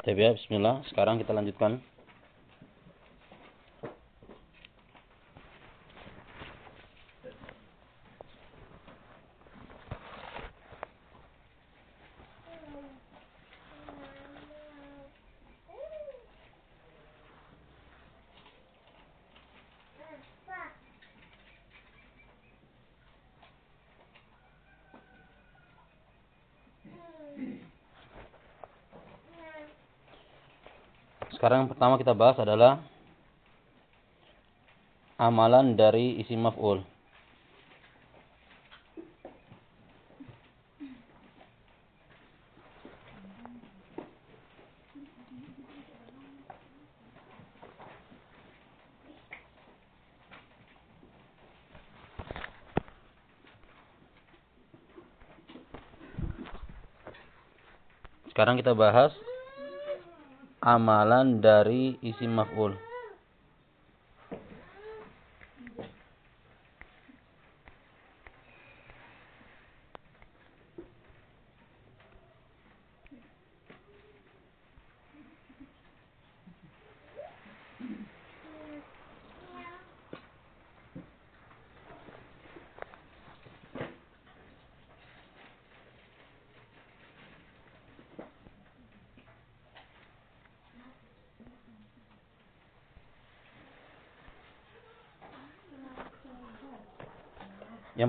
Tapi ya, bismillah. Sekarang kita lanjutkan. Sekarang yang pertama kita bahas adalah amalan dari isi maf'ul. Sekarang kita bahas amalan dari isim maf'ul.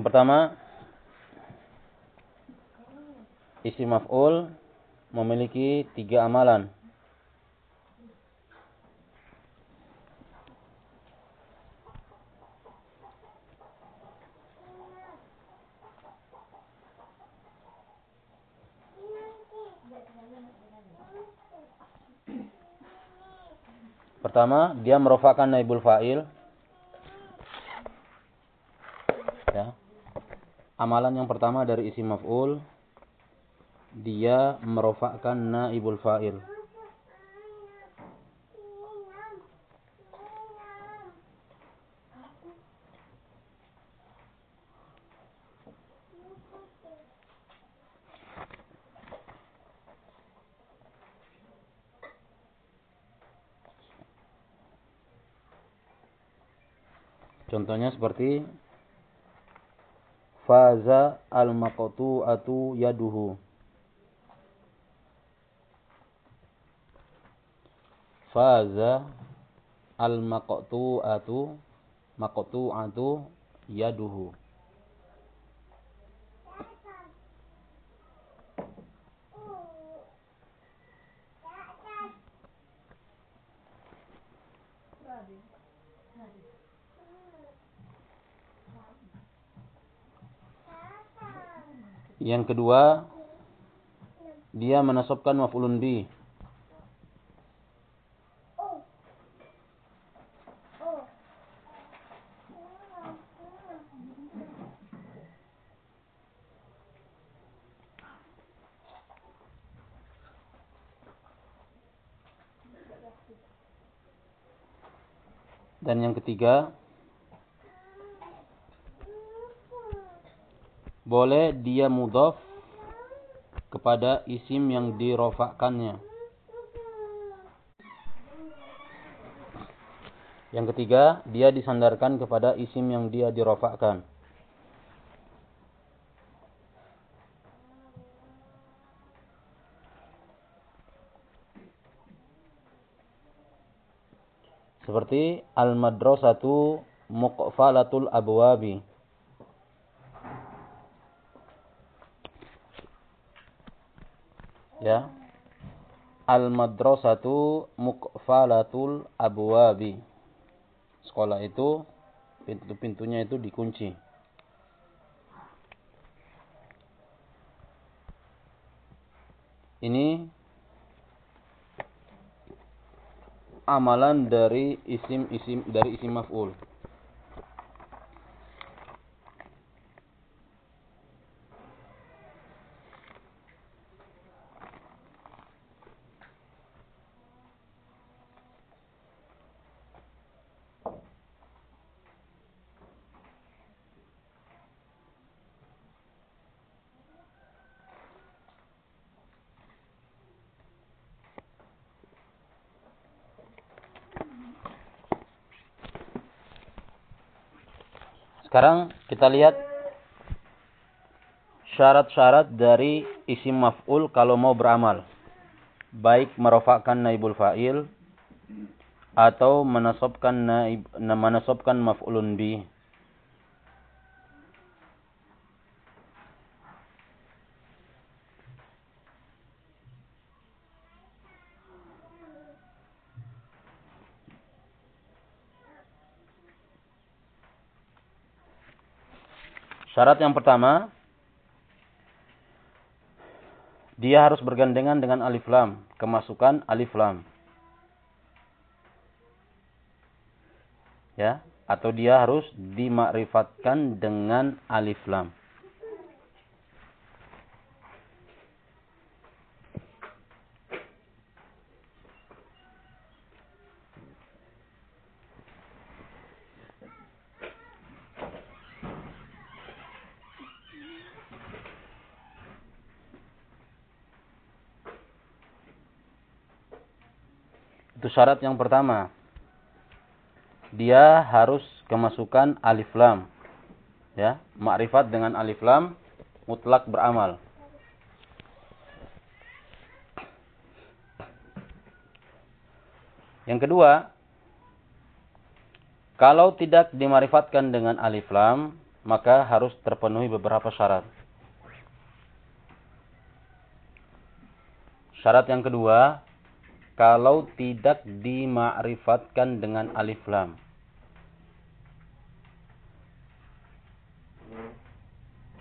Yang pertama, isi maf'ul memiliki tiga amalan. Pertama, dia merofakan naibul fa'il. Ya amalan yang pertama dari isi maf'ul dia merofakkan naibul fa'il. Contohnya seperti faza al atu yaduhu. Faza al atu atu yaduhu Yang kedua, dia menasabkan maf'ulun bi. Dan yang ketiga, boleh dia mudhaf kepada isim yang dirofakkannya. Yang ketiga, dia disandarkan kepada isim yang dia dirofakkan. Seperti al-madrasatu muqfalatul abwabi. Ya. Al madrasatu muqfalatul abwabi. Sekolah itu pintu-pintunya itu dikunci. Ini amalan dari isim-isim dari isim maf'ul Sekarang kita lihat syarat-syarat dari isim maf'ul kalau mau beramal. Baik merofakkan naibul fa'il atau menasabkan naib menasabkan maf'ulun bi. Syarat yang pertama, dia harus bergandengan dengan alif lam, kemasukan alif lam. Ya, atau dia harus dimakrifatkan dengan alif lam. Syarat yang pertama. Dia harus kemasukan alif lam. Ya, makrifat dengan alif lam mutlak beramal. Yang kedua, kalau tidak dimarifatkan dengan alif lam, maka harus terpenuhi beberapa syarat. Syarat yang kedua, kalau tidak dimakrifatkan dengan alif lam.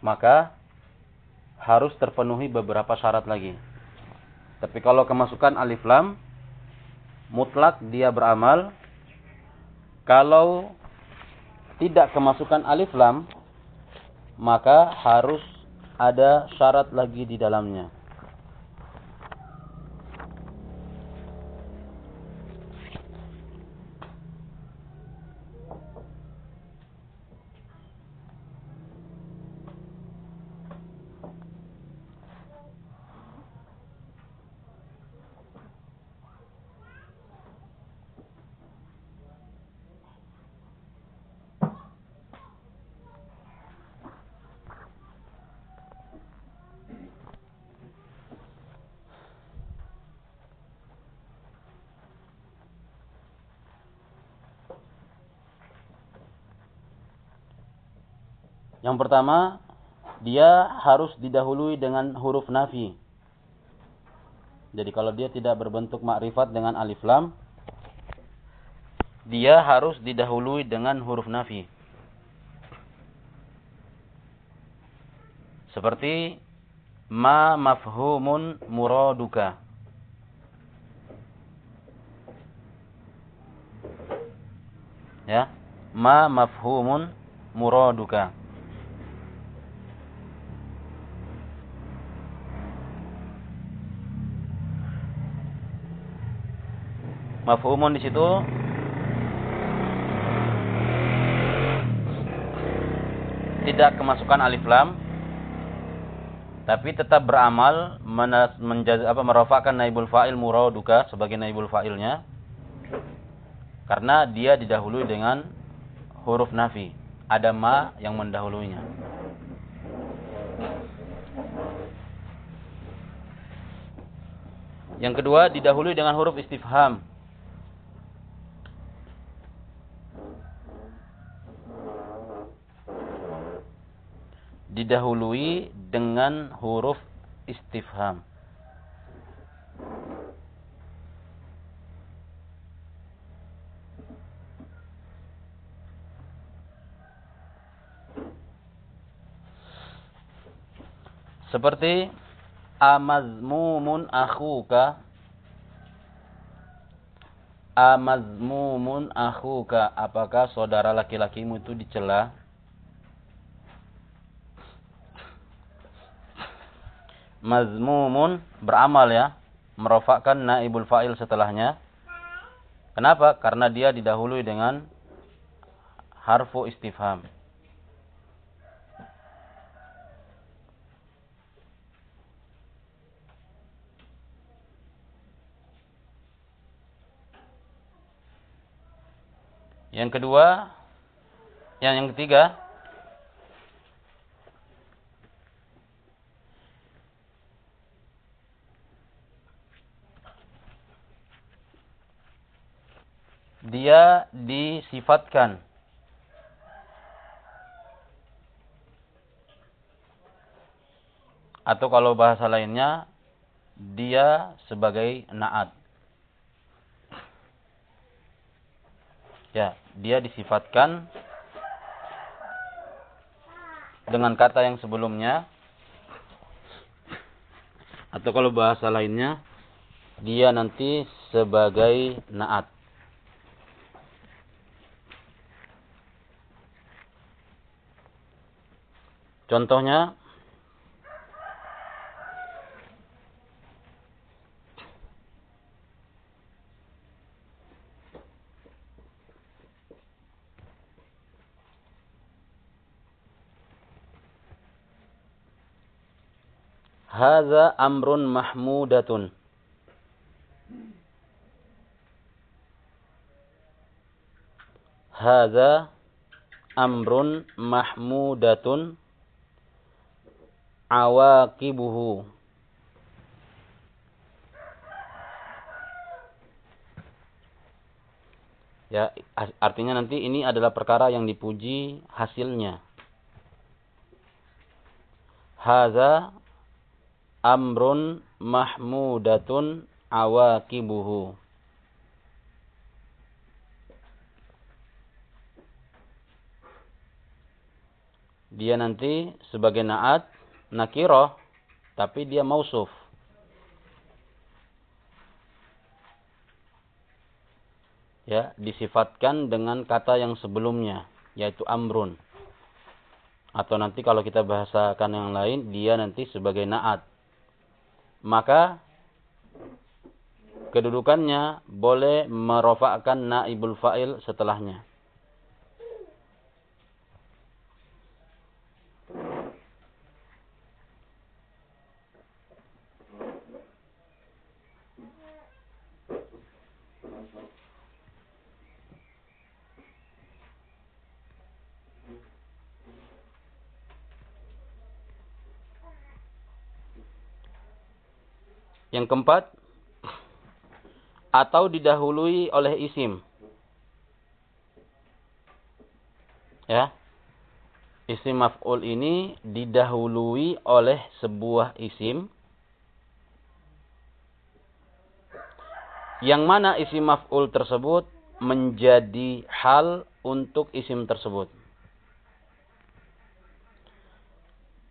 Maka harus terpenuhi beberapa syarat lagi. Tapi kalau kemasukan alif lam, mutlak dia beramal. Kalau tidak kemasukan alif lam, maka harus ada syarat lagi di dalamnya. Yang pertama, dia harus didahului dengan huruf nafi. Jadi kalau dia tidak berbentuk makrifat dengan alif lam, dia harus didahului dengan huruf nafi. Seperti ma mafhumun muraduka. Ya, ma mafhumun muraduka. Mafhumun di situ. Tidak kemasukan alif lam. Tapi tetap beramal menjaz, apa merofakan naibul fa'il muraduka sebagai naibul fa'ilnya. Karena dia didahului dengan huruf nafi. Ada ma yang mendahulunya. Yang kedua didahului dengan huruf istifham didahului dengan huruf istifham. Seperti amazmumun akhuka. Amazmumun akhuka. Apakah saudara laki-lakimu itu dicela mazmumun beramal ya, merofakkan naibul fa'il setelahnya. Kenapa? Karena dia didahului dengan harfu istifham. Yang kedua, yang yang ketiga, dia disifatkan atau kalau bahasa lainnya dia sebagai naat. Ya, dia disifatkan dengan kata yang sebelumnya atau kalau bahasa lainnya dia nanti sebagai naat. Contohnya Hadza amrun mahmudatun. Hadza amrun mahmudatun awaqibuhu. Ya, artinya nanti ini adalah perkara yang dipuji hasilnya. Hadza amrun mahmudatun awakibuhu. Dia nanti sebagai naat nakiroh, tapi dia mausuf. Ya, disifatkan dengan kata yang sebelumnya, yaitu amrun. Atau nanti kalau kita bahasakan yang lain, dia nanti sebagai naat maka kedudukannya boleh merofakkan naibul fa'il setelahnya. Yang keempat, atau didahului oleh isim. Ya. Isim maf'ul ini didahului oleh sebuah isim. Yang mana isim maf'ul tersebut menjadi hal untuk isim tersebut.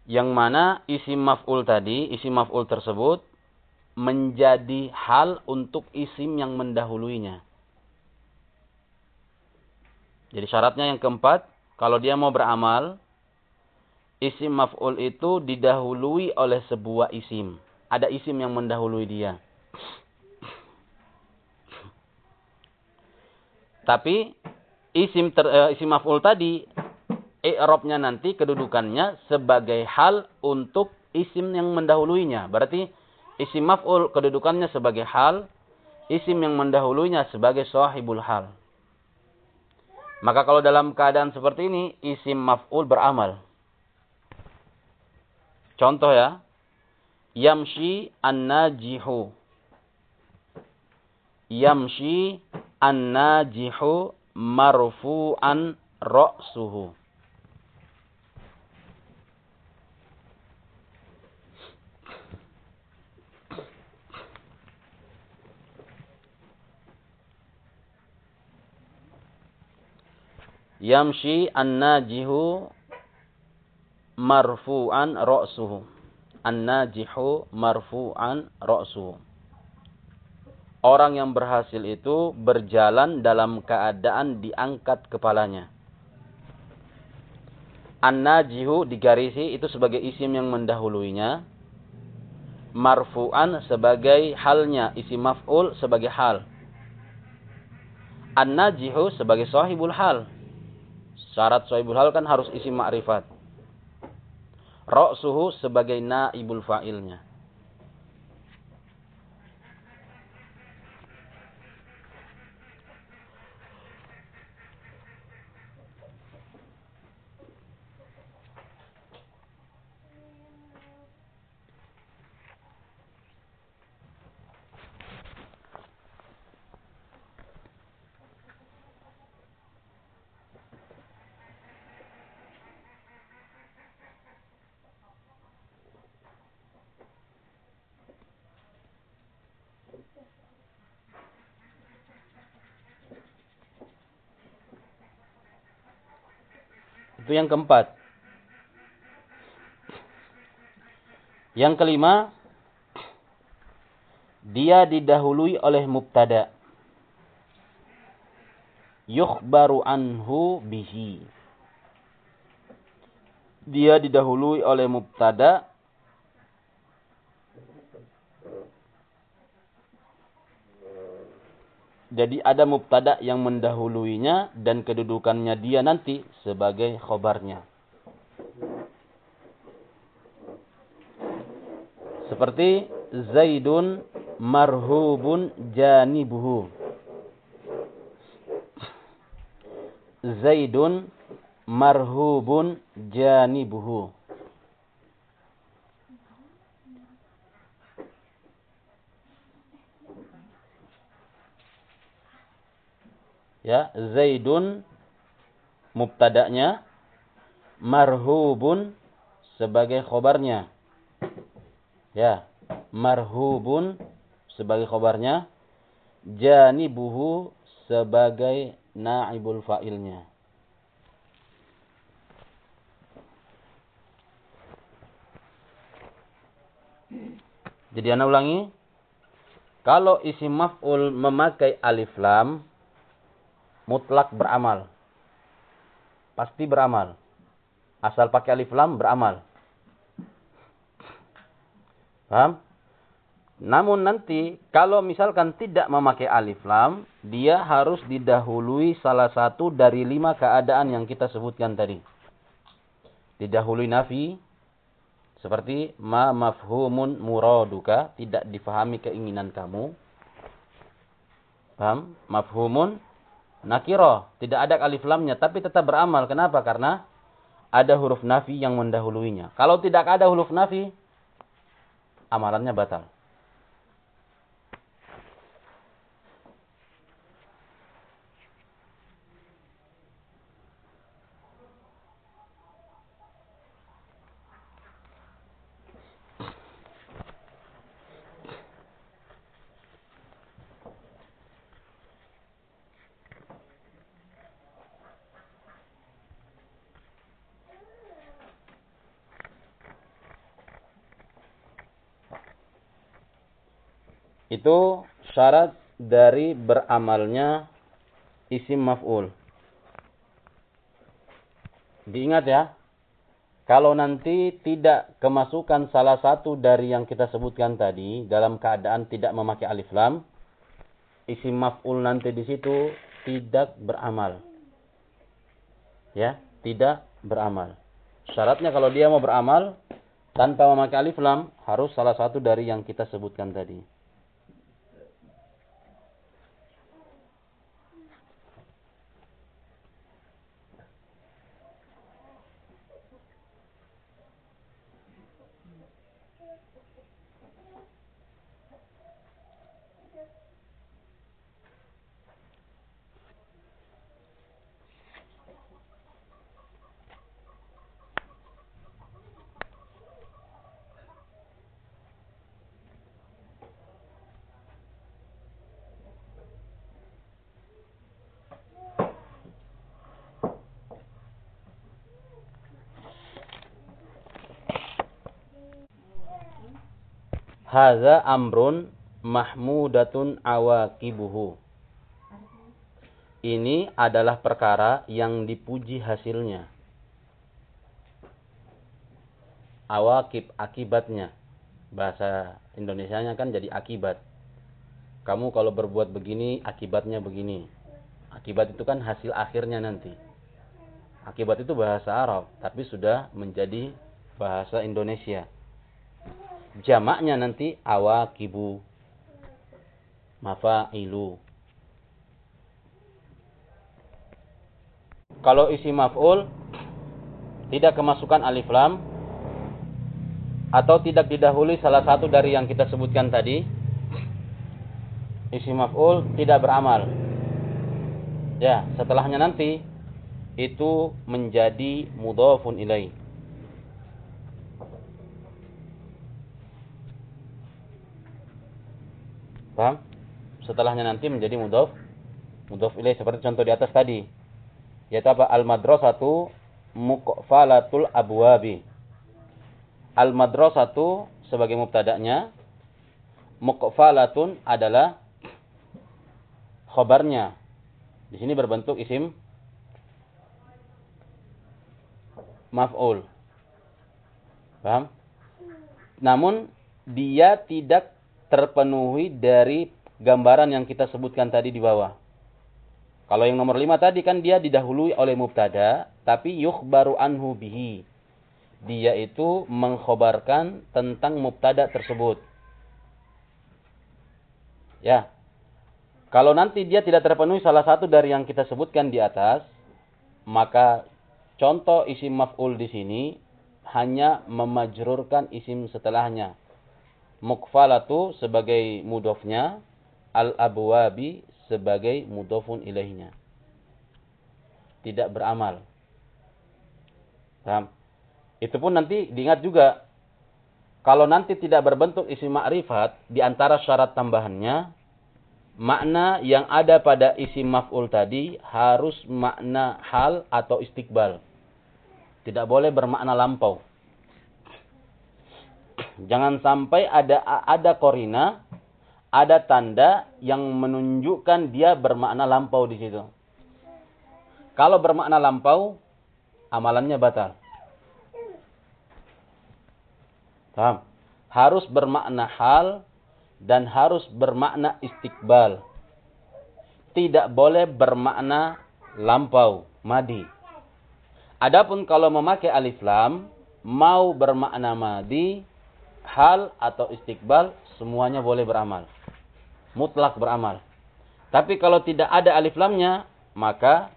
Yang mana isim maf'ul tadi, isim maf'ul tersebut menjadi hal untuk isim yang mendahuluinya. Jadi syaratnya yang keempat, kalau dia mau beramal, isim maf'ul itu didahului oleh sebuah isim. Ada isim yang mendahului dia. Tapi isim ter, uh, isim maf'ul tadi i'rabnya nanti kedudukannya sebagai hal untuk isim yang mendahuluinya. Berarti Isim maf'ul kedudukannya sebagai hal, isim yang mendahulunya sebagai sahibul hal. Maka kalau dalam keadaan seperti ini, isim maf'ul beramal. Contoh ya. Yamshi an-najihu. Yamshi an-najihu marfu'an ra'suhu. Yamshi an-najihu marfu'an ra'suhu. An-najihu marfu'an ra'suhu. Orang yang berhasil itu berjalan dalam keadaan diangkat kepalanya. An-najihu digarisi itu sebagai isim yang mendahuluinya. Marfu'an sebagai halnya, isim maf'ul sebagai hal. An-najihu sebagai sahibul hal Syarat sohibul hal kan harus isi ma'rifat. Ra'suhu sebagai naibul fa'ilnya. Itu yang keempat. Yang kelima, dia didahului oleh mubtada. Yukhbaru anhu bihi. Dia didahului oleh mubtada Jadi ada mubtada yang mendahuluinya dan kedudukannya dia nanti sebagai khobarnya. Seperti Zaidun marhubun janibuhu. Zaidun marhubun janibuhu. Ya Zaidun mubtada'nya marhubun sebagai khobarnya. Ya marhubun sebagai khobarnya. Janibuhu sebagai naibul fa'ilnya. Jadi anda ulangi. Kalau isi maf'ul memakai alif lam mutlak beramal. Pasti beramal. Asal pakai alif lam beramal. Paham? Namun nanti kalau misalkan tidak memakai alif lam, dia harus didahului salah satu dari lima keadaan yang kita sebutkan tadi. Didahului nafi, seperti ma mafhumun muraduka, tidak difahami keinginan kamu. Paham? Mafhumun nakiro, tidak ada alif lamnya, tapi tetap beramal. Kenapa? Karena ada huruf nafi yang mendahuluinya. Kalau tidak ada huruf nafi, amalannya batal. Itu syarat dari beramalnya isim maf'ul. Diingat ya. Kalau nanti tidak kemasukan salah satu dari yang kita sebutkan tadi dalam keadaan tidak memakai alif lam, isim maf'ul nanti di situ tidak beramal. Ya, tidak beramal. Syaratnya kalau dia mau beramal tanpa memakai alif lam harus salah satu dari yang kita sebutkan tadi. Haza amrun mahmudatun awakibuhu. Ini adalah perkara yang dipuji hasilnya. Awakib, akibatnya. Bahasa Indonesianya kan jadi akibat. Kamu kalau berbuat begini, akibatnya begini. Akibat itu kan hasil akhirnya nanti. Akibat itu bahasa Arab, tapi sudah menjadi bahasa Indonesia jamaknya nanti awakibu. Mafailu. Kalau isi maf'ul tidak kemasukan alif lam atau tidak didahului salah satu dari yang kita sebutkan tadi isi maf'ul tidak beramal. Ya setelahnya nanti itu menjadi mudhafun ilaih Paham? Setelahnya nanti menjadi mudhof mudhof ilaih seperti contoh di atas tadi. Yaitu apa? Al madrasatu muqfalatul abwabi. Al-madrasatu sebagai mubtada'nya. Muqfalatun adalah khobarnya. Di sini berbentuk isim maf'ul. Paham? Namun dia tidak terpenuhi dari gambaran yang kita sebutkan tadi di bawah. Kalau yang nomor lima tadi kan dia didahului oleh mubtada, tapi yukhbaru anhu bihi. Dia itu mengkhobarkan tentang mubtada tersebut. Ya. Kalau nanti dia tidak terpenuhi salah satu dari yang kita sebutkan di atas, maka contoh isim maf'ul di sini hanya memajrurkan isim setelahnya. Mukfalatu sebagai mudofnya, al-abwabi sebagai mudofun ilaihinya. Tidak beramal. Paham? Itu pun nanti diingat juga. Kalau nanti tidak berbentuk isi ma'rifat, di antara syarat tambahannya, makna yang ada pada isi maf'ul tadi harus makna hal atau istiqbal. Tidak boleh bermakna lampau. Jangan sampai ada ada korina ada tanda yang menunjukkan dia bermakna lampau di situ. Kalau bermakna lampau, amalannya batal. Paham? Harus bermakna hal dan harus bermakna istiqbal. Tidak boleh bermakna lampau, madi. Adapun kalau memakai alif lam, mau bermakna madi, hal atau istiqbal, semuanya boleh beramal mutlak beramal. Tapi kalau tidak ada alif lamnya, maka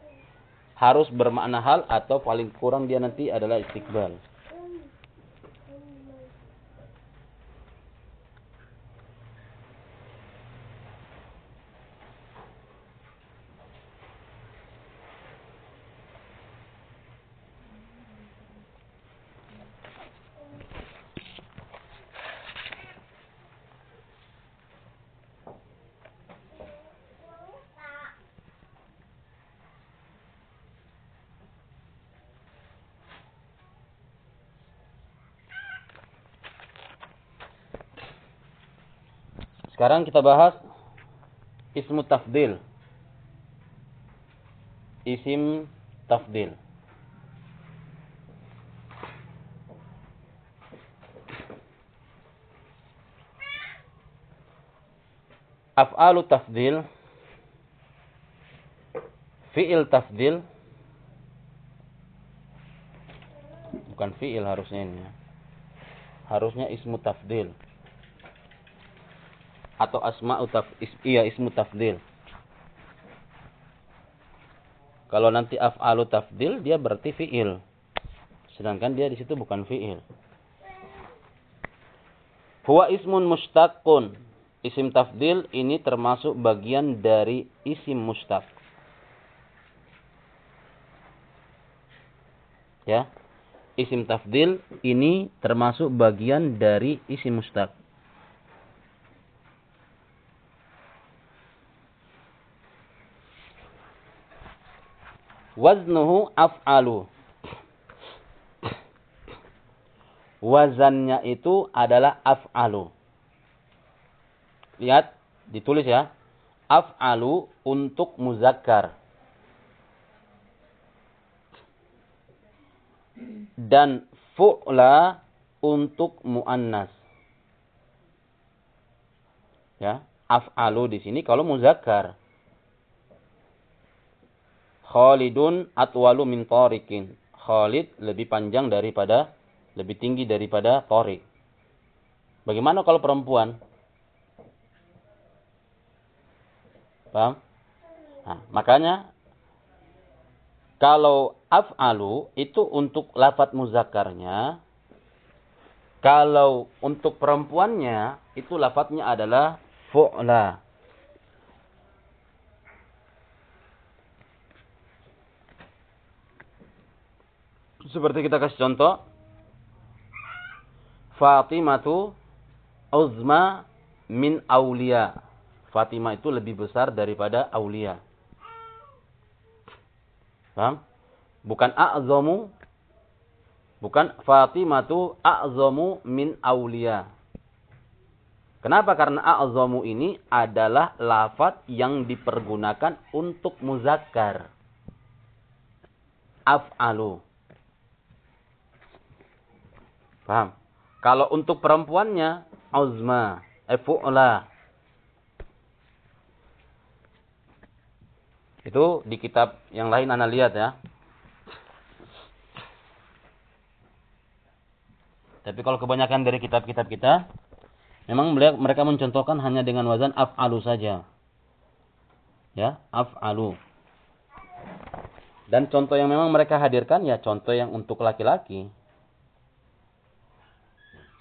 harus bermakna hal atau paling kurang dia nanti adalah istiqbal. Sekarang kita bahas ismu tafdil. Isim tafdil. Af'alu tafdil fi'il tafdil bukan fi'il harusnya ini ya. harusnya ismu tafdil atau asma'u taf is, iya ismu tafdil. Kalau nanti af'alu tafdil dia berarti fi'il. Sedangkan dia di situ bukan fi'il. Huwa ismun mustaqun. Isim tafdil ini termasuk bagian dari isim mustaq. Ya. Isim tafdil ini termasuk bagian dari isim mustaq. Waznuhu af'alu. Wazannya itu adalah af'alu. Lihat, ditulis ya. Af'alu untuk muzakkar. Dan fu'la untuk muannas. Ya, af'alu di sini kalau muzakkar. Khalidun atwalu min tarikin. Khalid lebih panjang daripada, lebih tinggi daripada tarik. Bagaimana kalau perempuan? Paham? Nah, makanya kalau af'alu itu untuk lafat muzakarnya. Kalau untuk perempuannya itu lafadznya adalah fu'la. Seperti kita kasih contoh. Fatimatu uzma min aulia. Fatimah itu lebih besar daripada aulia. Paham? Bukan a'zamu Bukan Fatimatu a'zamu min aulia. Kenapa? Karena a'zamu ini adalah lafat yang dipergunakan untuk muzakkar. Af'alu. Paham? Kalau untuk perempuannya, uzma, efu'la. Itu di kitab yang lain Anda lihat ya. Tapi kalau kebanyakan dari kitab-kitab kita, memang mereka mencontohkan hanya dengan wazan af'alu saja. Ya, af'alu. Dan contoh yang memang mereka hadirkan ya contoh yang untuk laki-laki.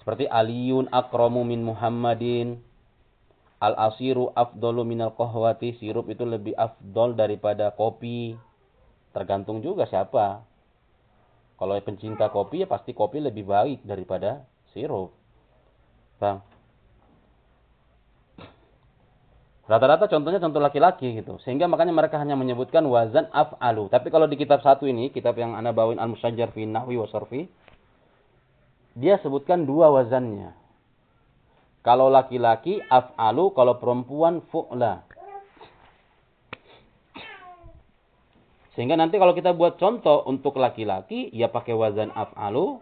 Seperti Aliyun akramu min Muhammadin. Al-asiru afdolu minal kohwati. Sirup itu lebih afdol daripada kopi. Tergantung juga siapa. Kalau pencinta kopi ya pasti kopi lebih baik daripada sirup. Bang. Rata-rata contohnya contoh laki-laki gitu. Sehingga makanya mereka hanya menyebutkan wazan af'alu. Tapi kalau di kitab satu ini, kitab yang anda bawain Al-Musajjar fi Nahwi wa Sarfi, dia sebutkan dua wazannya. Kalau laki-laki af'alu, kalau perempuan fu'la. Sehingga nanti kalau kita buat contoh untuk laki-laki, ya pakai wazan af'alu.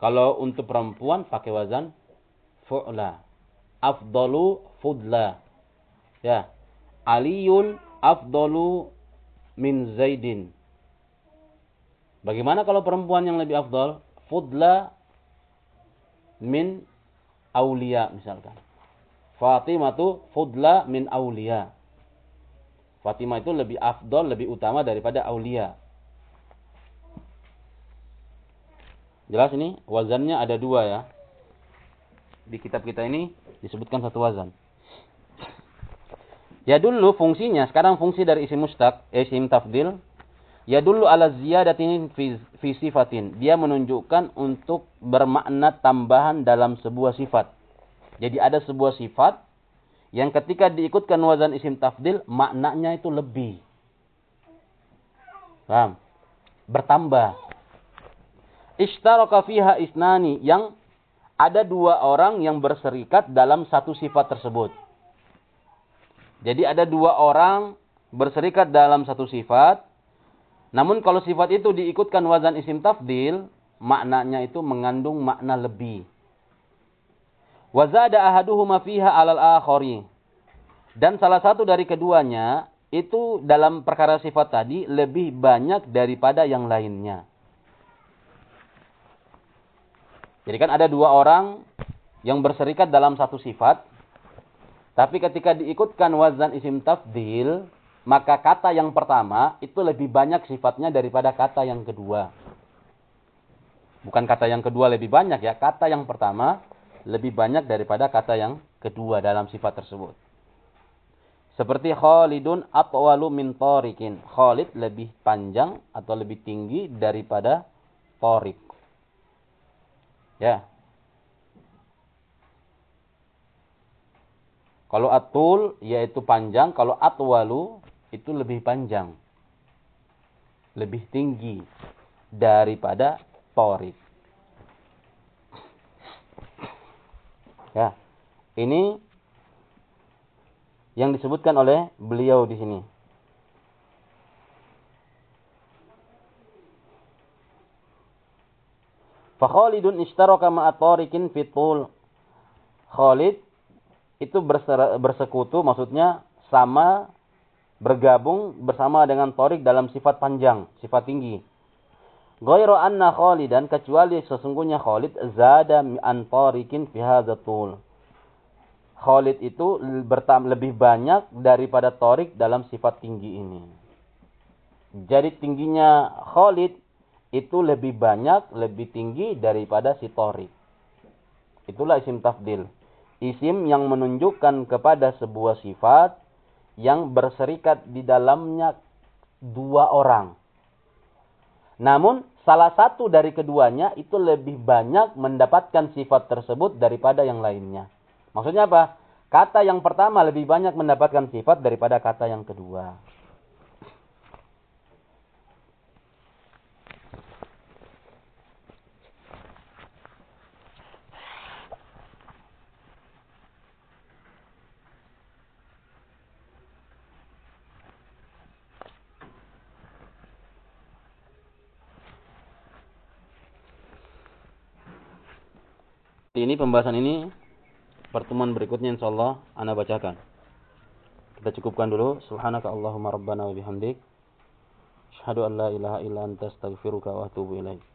Kalau untuk perempuan pakai wazan fu'la. Afdalu fudla. Ya. Aliyun afdalu min Zaidin. Bagaimana kalau perempuan yang lebih afdal? Fudla min aulia misalkan. Fatimah tu fudla min aulia. Fatimah itu lebih afdol, lebih utama daripada Aulia. Jelas ini wazannya ada dua ya. Di kitab kita ini disebutkan satu wazan. Ya dulu fungsinya, sekarang fungsi dari isim mustaq, isim tafdil. Ya dulu ala ziyadatin fi, sifatin. Dia menunjukkan untuk bermakna tambahan dalam sebuah sifat. Jadi ada sebuah sifat yang ketika diikutkan wazan isim tafdil, maknanya itu lebih. Paham? Bertambah. Ishtaraka fiha isnani. Yang ada dua orang yang berserikat dalam satu sifat tersebut. Jadi ada dua orang berserikat dalam satu sifat. Namun kalau sifat itu diikutkan wazan isim tafdil, maknanya itu mengandung makna lebih. Wazada ahaduhuma fiha alal akhari. Dan salah satu dari keduanya itu dalam perkara sifat tadi lebih banyak daripada yang lainnya. Jadi kan ada dua orang yang berserikat dalam satu sifat. Tapi ketika diikutkan wazan isim tafdil, maka kata yang pertama itu lebih banyak sifatnya daripada kata yang kedua. Bukan kata yang kedua lebih banyak ya, kata yang pertama lebih banyak daripada kata yang kedua dalam sifat tersebut. Seperti Khalidun atwalu min tarikin. Khalid lebih panjang atau lebih tinggi daripada Torik. Ya. Kalau atul yaitu panjang, kalau atwalu itu lebih panjang. Lebih tinggi daripada Torik. Ya. Ini yang disebutkan oleh beliau di sini. Fa Khalidun ishtaraka ma'a tarikin fitul. Khalid itu bersekutu maksudnya sama bergabung bersama dengan Torik dalam sifat panjang, sifat tinggi. Ghairu anna Khalidan kecuali sesungguhnya Khalid zada an tarikin fi hadzatul. Khalid itu lebih banyak daripada Torik dalam sifat tinggi ini. Jadi tingginya Khalid itu lebih banyak, lebih tinggi daripada si Torik. Itulah isim tafdil. Isim yang menunjukkan kepada sebuah sifat yang berserikat di dalamnya dua orang. Namun salah satu dari keduanya itu lebih banyak mendapatkan sifat tersebut daripada yang lainnya. Maksudnya apa? Kata yang pertama lebih banyak mendapatkan sifat daripada kata yang kedua. Ini pembahasan ini pertemuan berikutnya insyaallah ana bacakan. Kita cukupkan dulu. Subhanaka Allahumma rabbana wa bihamdik. Asyhadu an la ilaha illa anta astaghfiruka wa atubu ilaik.